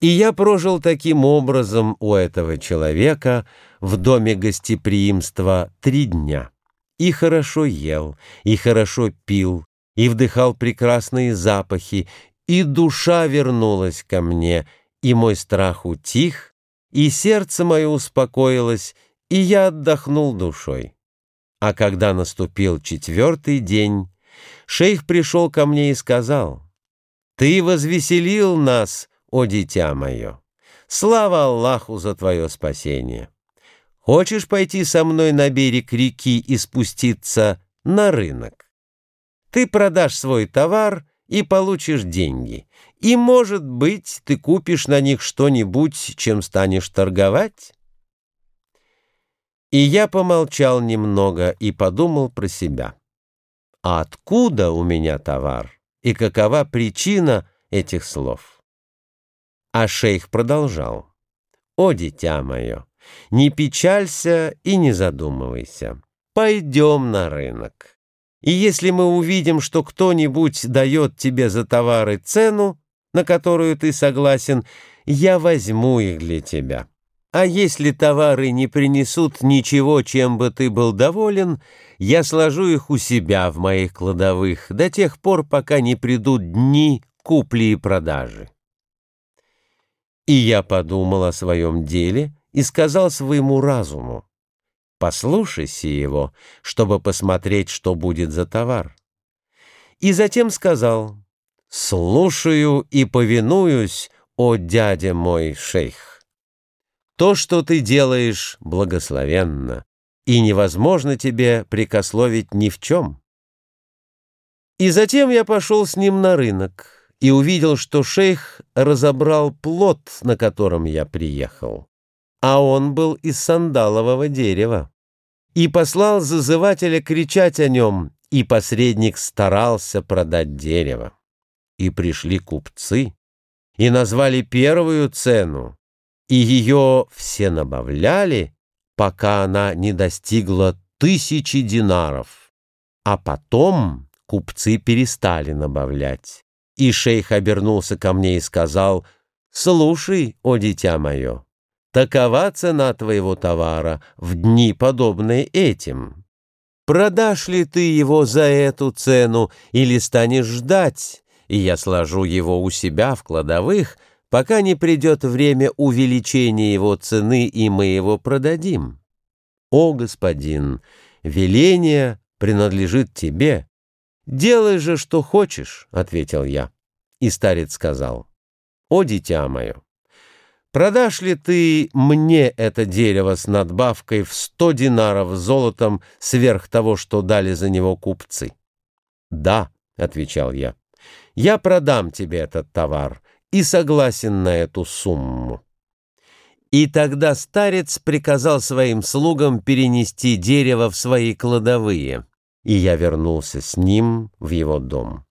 И я прожил таким образом у этого человека в доме гостеприимства три дня. И хорошо ел, и хорошо пил, и вдыхал прекрасные запахи, и душа вернулась ко мне, и мой страх утих, и сердце мое успокоилось, и я отдохнул душой. А когда наступил четвертый день, шейх пришел ко мне и сказал, «Ты возвеселил нас, о дитя мое! Слава Аллаху за твое спасение! Хочешь пойти со мной на берег реки и спуститься на рынок? Ты продашь свой товар и получишь деньги, и, может быть, ты купишь на них что-нибудь, чем станешь торговать?» И я помолчал немного и подумал про себя. А откуда у меня товар? И какова причина этих слов? А шейх продолжал. «О, дитя мое, не печалься и не задумывайся. Пойдем на рынок. И если мы увидим, что кто-нибудь дает тебе за товары цену, на которую ты согласен, я возьму их для тебя. А если товары не принесут ничего, чем бы ты был доволен, я сложу их у себя в моих кладовых до тех пор, пока не придут дни купли и продажи. И я подумал о своем деле и сказал своему разуму, «Послушайся его, чтобы посмотреть, что будет за товар». И затем сказал, «Слушаю и повинуюсь, о дядя мой шейх. То, что ты делаешь, благословенно, и невозможно тебе прикословить ни в чем». И затем я пошел с ним на рынок и увидел, что шейх разобрал плод, на котором я приехал, а он был из сандалового дерева, и послал зазывателя кричать о нем, и посредник старался продать дерево. И пришли купцы, и назвали первую цену, и ее все набавляли, пока она не достигла тысячи динаров, а потом купцы перестали набавлять. И шейх обернулся ко мне и сказал, «Слушай, о дитя мое, такова цена твоего товара в дни, подобные этим. Продашь ли ты его за эту цену или станешь ждать, и я сложу его у себя в кладовых, пока не придет время увеличения его цены, и мы его продадим? О, господин, веление принадлежит тебе». «Делай же, что хочешь», — ответил я. И старец сказал, «О, дитя мое, продашь ли ты мне это дерево с надбавкой в сто динаров золотом сверх того, что дали за него купцы?» «Да», — отвечал я, — «я продам тебе этот товар и согласен на эту сумму». И тогда старец приказал своим слугам перенести дерево в свои кладовые — и я вернулся с ним в его дом.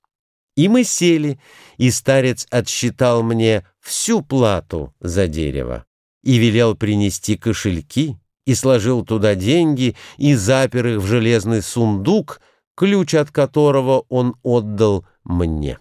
И мы сели, и старец отсчитал мне всю плату за дерево и велел принести кошельки, и сложил туда деньги, и запер их в железный сундук, ключ от которого он отдал мне.